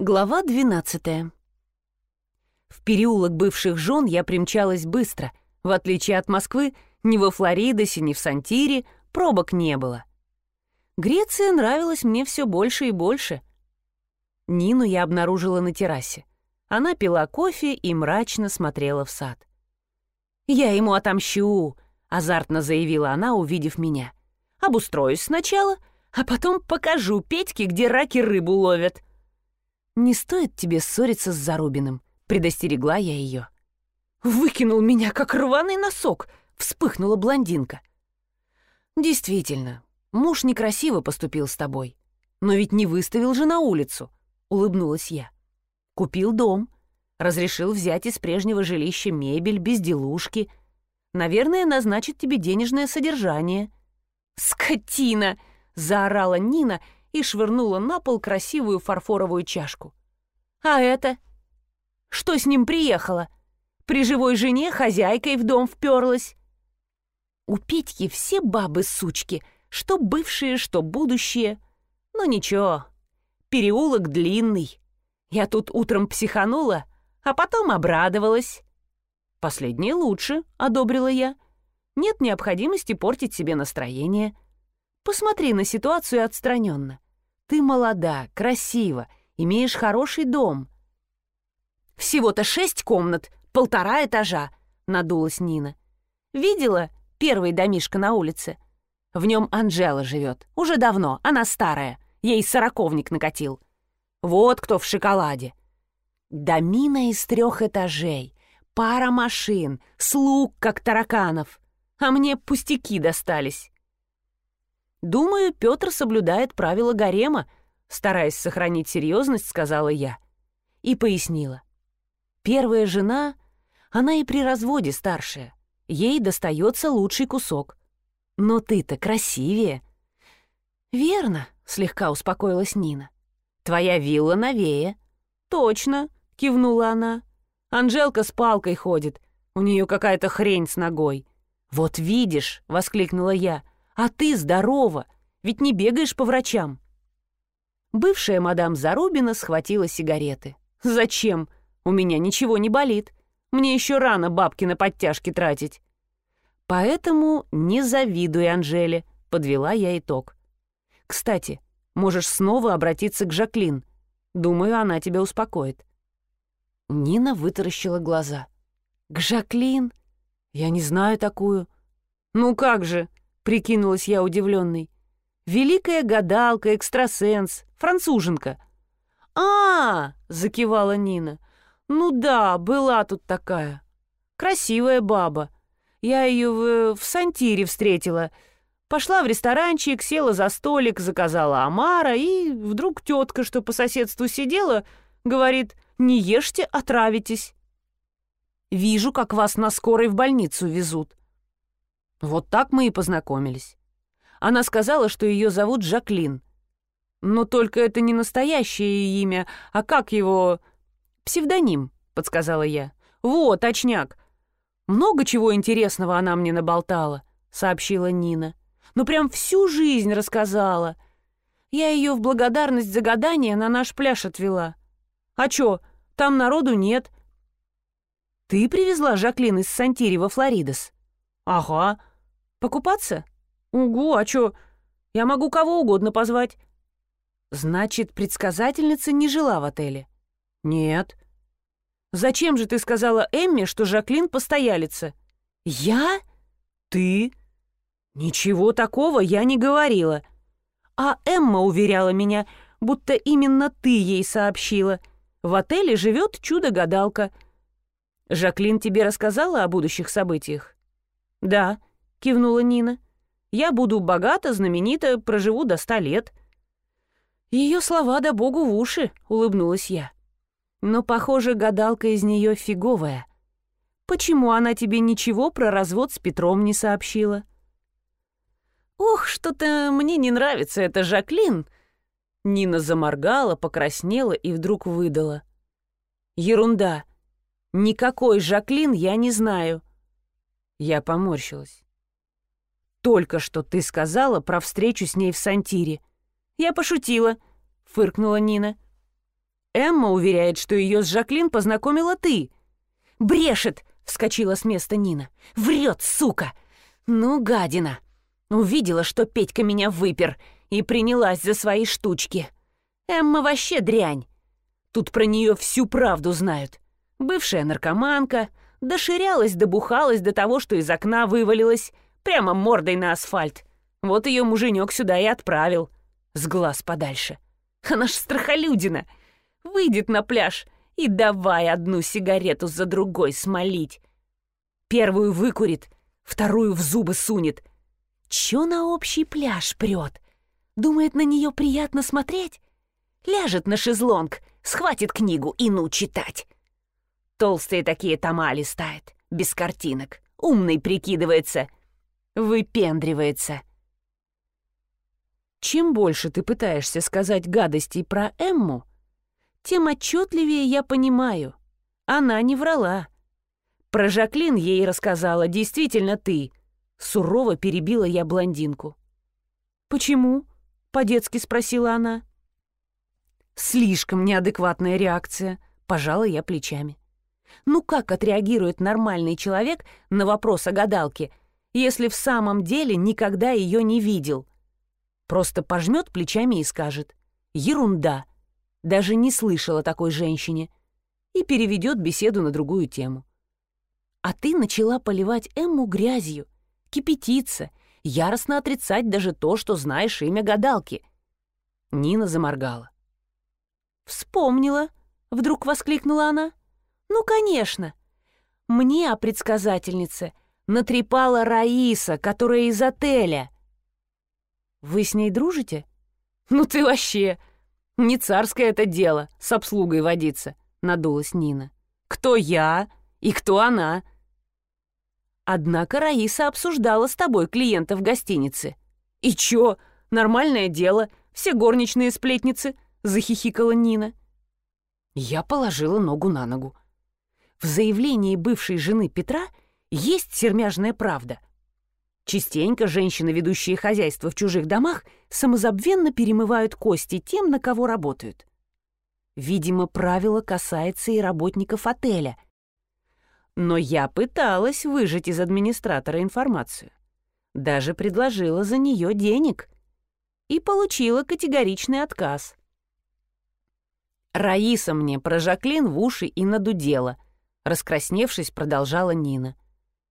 Глава 12 В переулок бывших жен я примчалась быстро. В отличие от Москвы, ни во Флоридосе, ни в Сантире пробок не было. Греция нравилась мне все больше и больше. Нину я обнаружила на террасе. Она пила кофе и мрачно смотрела в сад. «Я ему отомщу», — азартно заявила она, увидев меня. «Обустроюсь сначала, а потом покажу Петьке, где раки рыбу ловят». «Не стоит тебе ссориться с Зарубиным», — предостерегла я ее. «Выкинул меня, как рваный носок», — вспыхнула блондинка. «Действительно, муж некрасиво поступил с тобой. Но ведь не выставил же на улицу», — улыбнулась я. «Купил дом, разрешил взять из прежнего жилища мебель, безделушки. Наверное, назначит тебе денежное содержание». «Скотина!» — заорала Нина — и швырнула на пол красивую фарфоровую чашку. «А это? Что с ним приехало? При живой жене хозяйкой в дом вперлась?» У Петьки все бабы-сучки, что бывшие, что будущие. Но ничего, переулок длинный. Я тут утром психанула, а потом обрадовалась. «Последнее лучше», — одобрила я. «Нет необходимости портить себе настроение». Посмотри на ситуацию отстраненно. Ты молода, красива, имеешь хороший дом. Всего-то шесть комнат, полтора этажа, надулась Нина. Видела первый домишко на улице? В нем Анжела живет. Уже давно, она старая. Ей сороковник накатил. Вот кто в шоколаде. Домина из трех этажей, пара машин, слуг, как тараканов. А мне пустяки достались. Думаю, Петр соблюдает правила гарема, стараясь сохранить серьезность, сказала я. И пояснила. Первая жена, она и при разводе старшая. Ей достается лучший кусок. Но ты-то красивее. Верно, слегка успокоилась Нина. Твоя вилла новее. Точно, кивнула она. Анжелка с палкой ходит. У нее какая-то хрень с ногой. Вот видишь, воскликнула я. А ты здорова, ведь не бегаешь по врачам. Бывшая мадам Зарубина схватила сигареты. «Зачем? У меня ничего не болит. Мне еще рано бабки на подтяжки тратить». «Поэтому не завидуй Анжеле», — подвела я итог. «Кстати, можешь снова обратиться к Жаклин. Думаю, она тебя успокоит». Нина вытаращила глаза. «К Жаклин? Я не знаю такую». «Ну как же? Прикинулась я удивленной. «Великая гадалка, экстрасенс, француженка». «А, -а, -а закивала Нина. «Ну да, была тут такая. Красивая баба. Я ее в, в Сантире встретила. Пошла в ресторанчик, села за столик, заказала омара, и вдруг тетка, что по соседству сидела, говорит, не ешьте, отравитесь. Вижу, как вас на скорой в больницу везут. Вот так мы и познакомились. Она сказала, что ее зовут Жаклин. Но только это не настоящее имя, а как его... Псевдоним, подсказала я. Вот, очняк. Много чего интересного она мне наболтала, сообщила Нина. Ну прям всю жизнь рассказала. Я ее в благодарность за гадание на наш пляж отвела. А чё, там народу нет. Ты привезла Жаклин из Сантири во Флоридос? Ага, Покупаться? Угу, а чё? Я могу кого угодно позвать. Значит, предсказательница не жила в отеле? Нет. Зачем же ты сказала Эмме, что Жаклин постоялица? Я? Ты? Ничего такого я не говорила. А Эмма уверяла меня, будто именно ты ей сообщила. В отеле живет чудо-гадалка. Жаклин тебе рассказала о будущих событиях? Да. — кивнула Нина. «Я буду богата, знаменита, проживу до ста лет». Ее слова да богу в уши», — улыбнулась я. «Но, похоже, гадалка из нее фиговая. Почему она тебе ничего про развод с Петром не сообщила?» «Ох, что-то мне не нравится эта Жаклин!» Нина заморгала, покраснела и вдруг выдала. «Ерунда! Никакой Жаклин я не знаю!» Я поморщилась. Только что ты сказала про встречу с ней в Сантире. Я пошутила, фыркнула Нина. Эмма уверяет, что ее с Жаклин познакомила ты». «Брешет!» — вскочила с места Нина. «Врет, сука! Ну, гадина! Увидела, что Петька меня выпер и принялась за свои штучки. Эмма вообще дрянь. Тут про нее всю правду знают. Бывшая наркоманка, доширялась, добухалась до того, что из окна вывалилась, прямо мордой на асфальт. Вот ее муженек сюда и отправил. С глаз подальше. Она ж страхолюдина. Выйдет на пляж и давай одну сигарету за другой смолить. Первую выкурит, вторую в зубы сунет. Чё на общий пляж прет? Думает, на нее приятно смотреть? Ляжет на шезлонг, схватит книгу и ну читать. Толстые такие тома листает, без картинок. Умный прикидывается, выпендривается. Чем больше ты пытаешься сказать гадостей про Эмму, тем отчетливее я понимаю. Она не врала. Про Жаклин ей рассказала действительно ты. Сурово перебила я блондинку. «Почему?» — по-детски спросила она. «Слишком неадекватная реакция», — пожала я плечами. «Ну как отреагирует нормальный человек на вопрос о гадалке, если в самом деле никогда ее не видел?» Просто пожмет плечами и скажет «Ерунда, даже не слышала такой женщине» и переведет беседу на другую тему. А ты начала поливать Эмму грязью, кипятиться, яростно отрицать даже то, что знаешь имя гадалки. Нина заморгала. «Вспомнила», — вдруг воскликнула она. «Ну, конечно. Мне о предсказательнице натрепала Раиса, которая из отеля». «Вы с ней дружите?» «Ну ты вообще! Не царское это дело с обслугой водиться», — надулась Нина. «Кто я и кто она?» «Однако Раиса обсуждала с тобой клиента в гостинице». «И чё? Нормальное дело. Все горничные сплетницы», — захихикала Нина. Я положила ногу на ногу. В заявлении бывшей жены Петра есть сермяжная правда. Частенько женщины, ведущие хозяйство в чужих домах, самозабвенно перемывают кости тем, на кого работают. Видимо, правило касается и работников отеля. Но я пыталась выжать из администратора информацию. Даже предложила за нее денег. И получила категоричный отказ. Раиса мне про Жаклин в уши и надудела. Раскрасневшись, продолжала Нина.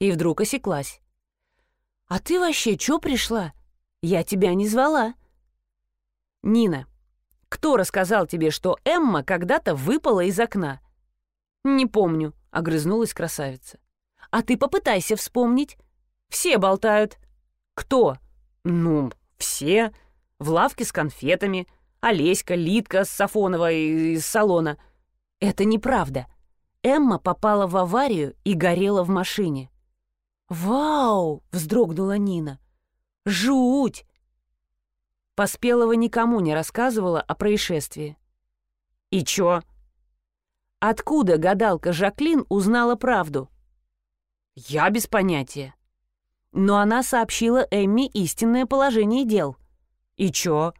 И вдруг осеклась. «А ты вообще чё пришла? Я тебя не звала». «Нина, кто рассказал тебе, что Эмма когда-то выпала из окна?» «Не помню», — огрызнулась красавица. «А ты попытайся вспомнить. Все болтают». «Кто?» «Ну, все. В лавке с конфетами. Олеська, Литка с Сафонова из салона». «Это неправда. Эмма попала в аварию и горела в машине. «Вау!» — вздрогнула Нина. «Жуть!» Поспелова никому не рассказывала о происшествии. «И чё?» Откуда гадалка Жаклин узнала правду? «Я без понятия». Но она сообщила Эмми истинное положение дел. «И чё?»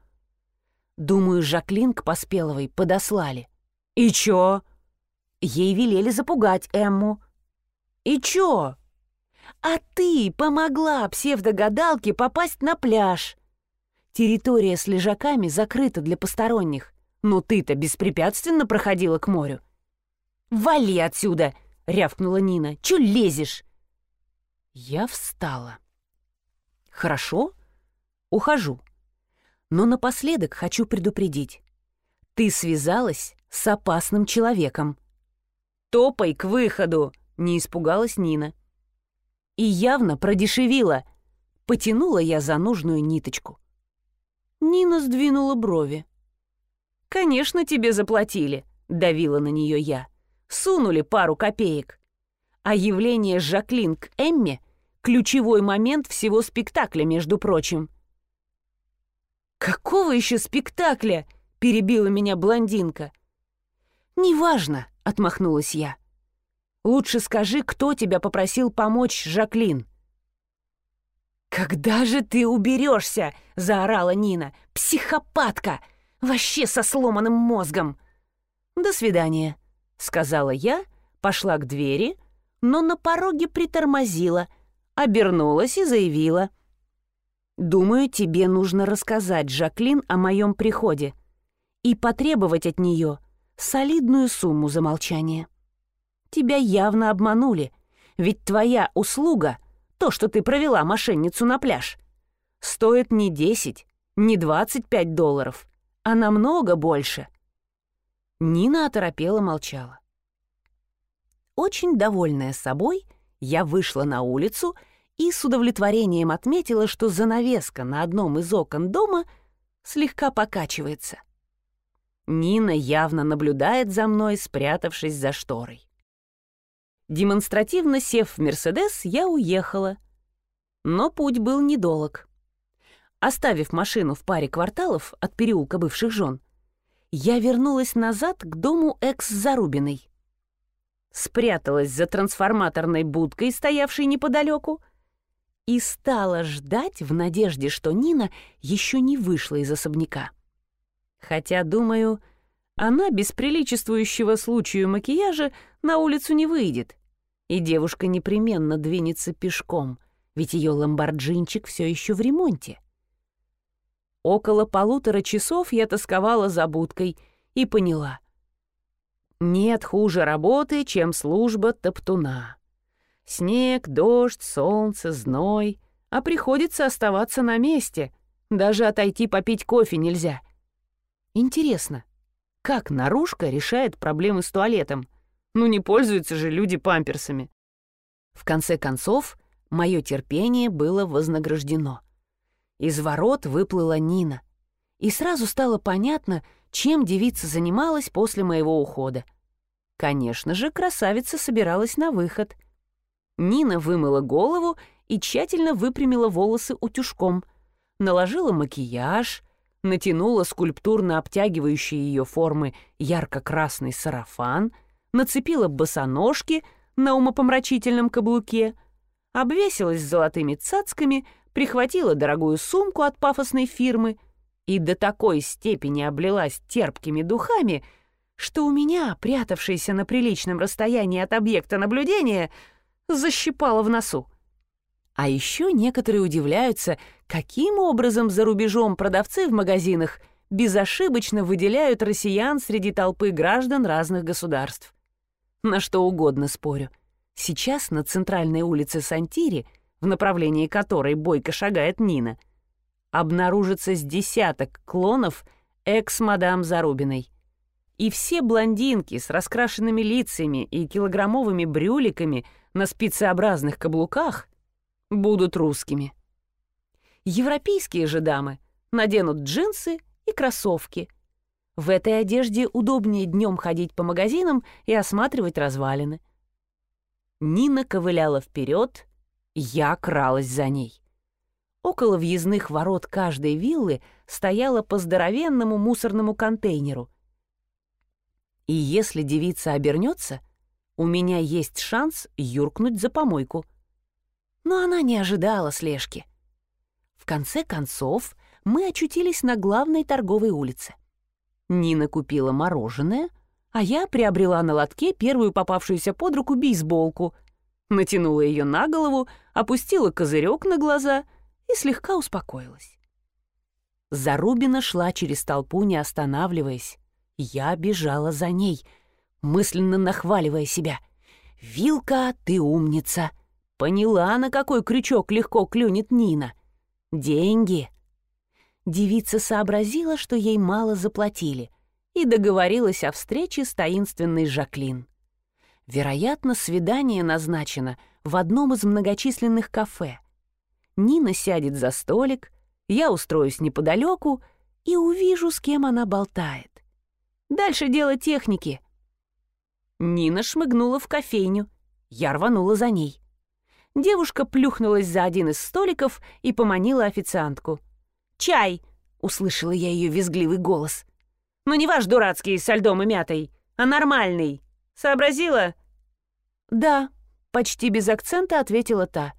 Думаю, Жаклин к Поспеловой подослали. «И чё?» Ей велели запугать Эмму. «И чё?» А ты помогла псевдогадалке попасть на пляж. Территория с лежаками закрыта для посторонних. Но ты-то беспрепятственно проходила к морю. «Вали отсюда!» — рявкнула Нина. «Чё лезешь?» Я встала. «Хорошо, ухожу. Но напоследок хочу предупредить. Ты связалась с опасным человеком». «Топай к выходу!» — не испугалась Нина и явно продешевила. Потянула я за нужную ниточку. Нина сдвинула брови. «Конечно, тебе заплатили», — давила на нее я. «Сунули пару копеек». А явление Жаклин к Эмме — ключевой момент всего спектакля, между прочим. «Какого еще спектакля?» — перебила меня блондинка. «Неважно», — отмахнулась я. Лучше скажи, кто тебя попросил помочь, Жаклин». «Когда же ты уберешься?» — заорала Нина. «Психопатка! Вообще со сломанным мозгом!» «До свидания», — сказала я, пошла к двери, но на пороге притормозила, обернулась и заявила. «Думаю, тебе нужно рассказать Жаклин о моем приходе и потребовать от нее солидную сумму за молчание. Тебя явно обманули, ведь твоя услуга, то, что ты провела мошенницу на пляж, стоит не 10, не 25 долларов, а намного больше». Нина оторопела молчала. Очень довольная собой, я вышла на улицу и с удовлетворением отметила, что занавеска на одном из окон дома слегка покачивается. Нина явно наблюдает за мной, спрятавшись за шторой. Демонстративно сев в «Мерседес», я уехала. Но путь был недолг. Оставив машину в паре кварталов от переулка бывших жен, я вернулась назад к дому экс-Зарубиной. Спряталась за трансформаторной будкой, стоявшей неподалеку, и стала ждать в надежде, что Нина еще не вышла из особняка. Хотя, думаю, она без приличествующего случаю макияжа на улицу не выйдет, и девушка непременно двинется пешком, ведь ее ламборджинчик все еще в ремонте. Около полутора часов я тосковала за будкой и поняла. Нет хуже работы, чем служба топтуна. Снег, дождь, солнце, зной, а приходится оставаться на месте. Даже отойти попить кофе нельзя. Интересно, как наружка решает проблемы с туалетом? Ну не пользуются же люди памперсами. В конце концов, мое терпение было вознаграждено — из ворот выплыла Нина. И сразу стало понятно, чем девица занималась после моего ухода. Конечно же, красавица собиралась на выход. Нина вымыла голову и тщательно выпрямила волосы утюжком, наложила макияж, натянула скульптурно обтягивающий ее формы ярко-красный сарафан, нацепила босоножки на умопомрачительном каблуке, обвесилась золотыми цацками — прихватила дорогую сумку от пафосной фирмы и до такой степени облилась терпкими духами, что у меня, прятавшаяся на приличном расстоянии от объекта наблюдения, защипало в носу. А еще некоторые удивляются, каким образом за рубежом продавцы в магазинах безошибочно выделяют россиян среди толпы граждан разных государств. На что угодно спорю. Сейчас на центральной улице Сантири — в направлении которой бойко шагает Нина, обнаружится с десяток клонов экс-мадам Зарубиной. И все блондинки с раскрашенными лицами и килограммовыми брюликами на спицеобразных каблуках будут русскими. Европейские же дамы наденут джинсы и кроссовки. В этой одежде удобнее днем ходить по магазинам и осматривать развалины. Нина ковыляла вперед, я кралась за ней. Около въездных ворот каждой виллы стояла по здоровенному мусорному контейнеру. И если девица обернется, у меня есть шанс юркнуть за помойку. Но она не ожидала слежки. В конце концов, мы очутились на главной торговой улице. Нина купила мороженое, а я приобрела на лотке первую попавшуюся под руку бейсболку — натянула ее на голову, опустила козырек на глаза и слегка успокоилась. Зарубина шла через толпу, не останавливаясь. Я бежала за ней, мысленно нахваливая себя. «Вилка, ты умница!» Поняла, на какой крючок легко клюнет Нина. «Деньги!» Девица сообразила, что ей мало заплатили, и договорилась о встрече с таинственной Жаклин. Вероятно, свидание назначено в одном из многочисленных кафе. Нина сядет за столик, я устроюсь неподалеку и увижу, с кем она болтает. Дальше дело техники. Нина шмыгнула в кофейню. Я рванула за ней. Девушка плюхнулась за один из столиков и поманила официантку. «Чай!» — услышала я ее визгливый голос. «Но не ваш дурацкий со льдом и мятой, а нормальный. Сообразила?» «Да», — почти без акцента ответила та.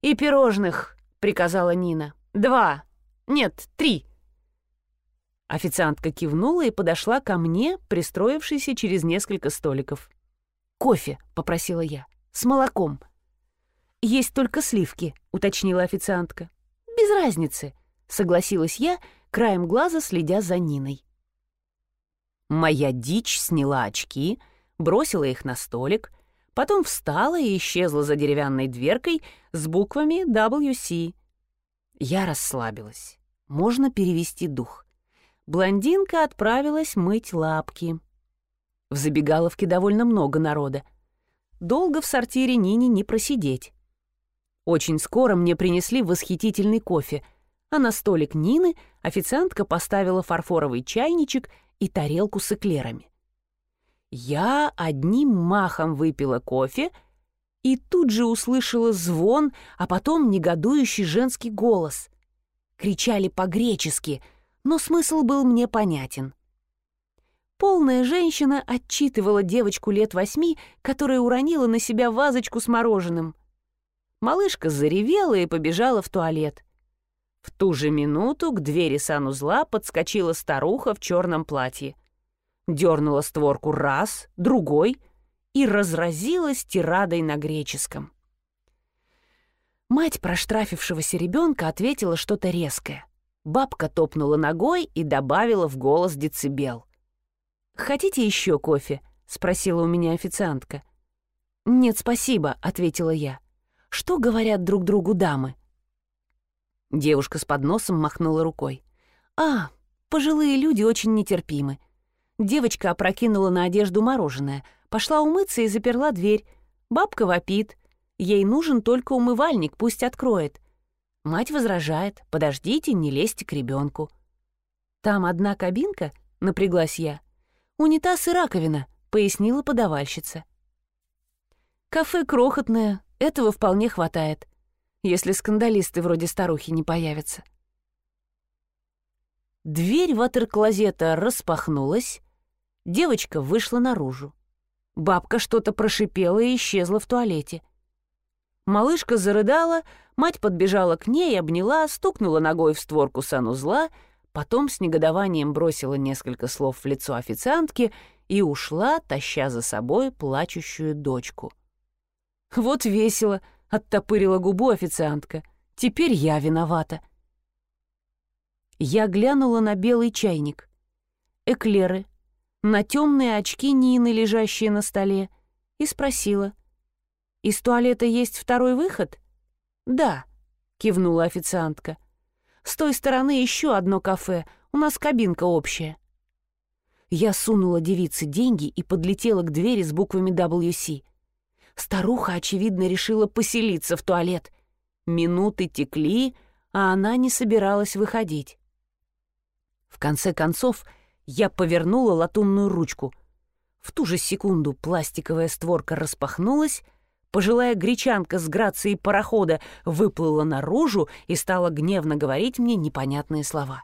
«И пирожных», — приказала Нина. «Два. Нет, три». Официантка кивнула и подошла ко мне, пристроившейся через несколько столиков. «Кофе», — попросила я, — «с молоком». «Есть только сливки», — уточнила официантка. «Без разницы», — согласилась я, краем глаза следя за Ниной. Моя дичь сняла очки, бросила их на столик, потом встала и исчезла за деревянной дверкой с буквами WC. Я расслабилась. Можно перевести дух. Блондинка отправилась мыть лапки. В забегаловке довольно много народа. Долго в сортире Нине не просидеть. Очень скоро мне принесли восхитительный кофе, а на столик Нины официантка поставила фарфоровый чайничек и тарелку с эклерами. Я одним махом выпила кофе и тут же услышала звон, а потом негодующий женский голос. Кричали по-гречески, но смысл был мне понятен. Полная женщина отчитывала девочку лет восьми, которая уронила на себя вазочку с мороженым. Малышка заревела и побежала в туалет. В ту же минуту к двери санузла подскочила старуха в черном платье. Дернула створку раз, другой и разразилась тирадой на греческом. Мать проштрафившегося ребенка ответила что-то резкое. Бабка топнула ногой и добавила в голос децибел. «Хотите еще кофе?» — спросила у меня официантка. «Нет, спасибо», — ответила я. «Что говорят друг другу дамы?» Девушка с подносом махнула рукой. «А, пожилые люди очень нетерпимы». Девочка опрокинула на одежду мороженое, пошла умыться и заперла дверь. Бабка вопит. Ей нужен только умывальник, пусть откроет. Мать возражает. «Подождите, не лезьте к ребенку. «Там одна кабинка?» — напряглась я. «Унитаз и раковина», — пояснила подавальщица. «Кафе крохотное, этого вполне хватает если скандалисты вроде старухи не появятся. Дверь ватер-клозета распахнулась, девочка вышла наружу. Бабка что-то прошипела и исчезла в туалете. Малышка зарыдала, мать подбежала к ней, обняла, стукнула ногой в створку санузла, потом с негодованием бросила несколько слов в лицо официантки и ушла, таща за собой плачущую дочку. Вот весело — Оттопырила губу официантка. Теперь я виновата. Я глянула на белый чайник. Эклеры, на темные очки Нины, лежащие на столе, и спросила. «Из туалета есть второй выход?» «Да», — кивнула официантка. «С той стороны еще одно кафе, у нас кабинка общая». Я сунула девице деньги и подлетела к двери с буквами WC. Старуха, очевидно, решила поселиться в туалет. Минуты текли, а она не собиралась выходить. В конце концов, я повернула латунную ручку. В ту же секунду пластиковая створка распахнулась, пожилая гречанка с грацией парохода выплыла наружу и стала гневно говорить мне непонятные слова.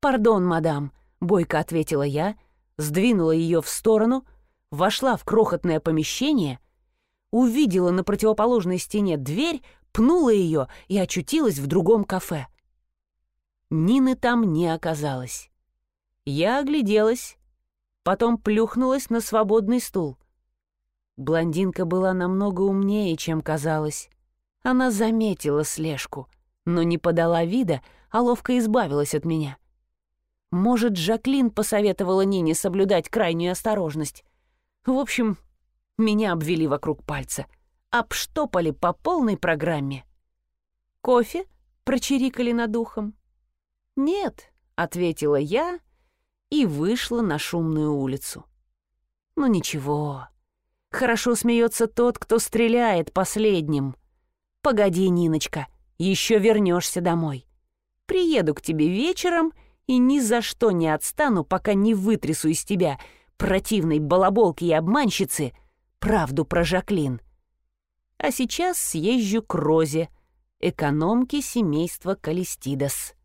«Пардон, мадам», — бойко ответила я, сдвинула ее в сторону, вошла в крохотное помещение — увидела на противоположной стене дверь, пнула ее и очутилась в другом кафе. Нины там не оказалось. Я огляделась, потом плюхнулась на свободный стул. Блондинка была намного умнее, чем казалось. Она заметила слежку, но не подала вида, а ловко избавилась от меня. Может, Жаклин посоветовала Нине соблюдать крайнюю осторожность. В общем, меня обвели вокруг пальца. Обштопали по полной программе. «Кофе?» — прочирикали над ухом. «Нет», — ответила я и вышла на шумную улицу. «Ну ничего. Хорошо смеется тот, кто стреляет последним. Погоди, Ниночка, еще вернешься домой. Приеду к тебе вечером и ни за что не отстану, пока не вытрясу из тебя противной балаболки и обманщицы — правду про Жаклин. А сейчас съезжу к Розе, экономке семейства Калистидас.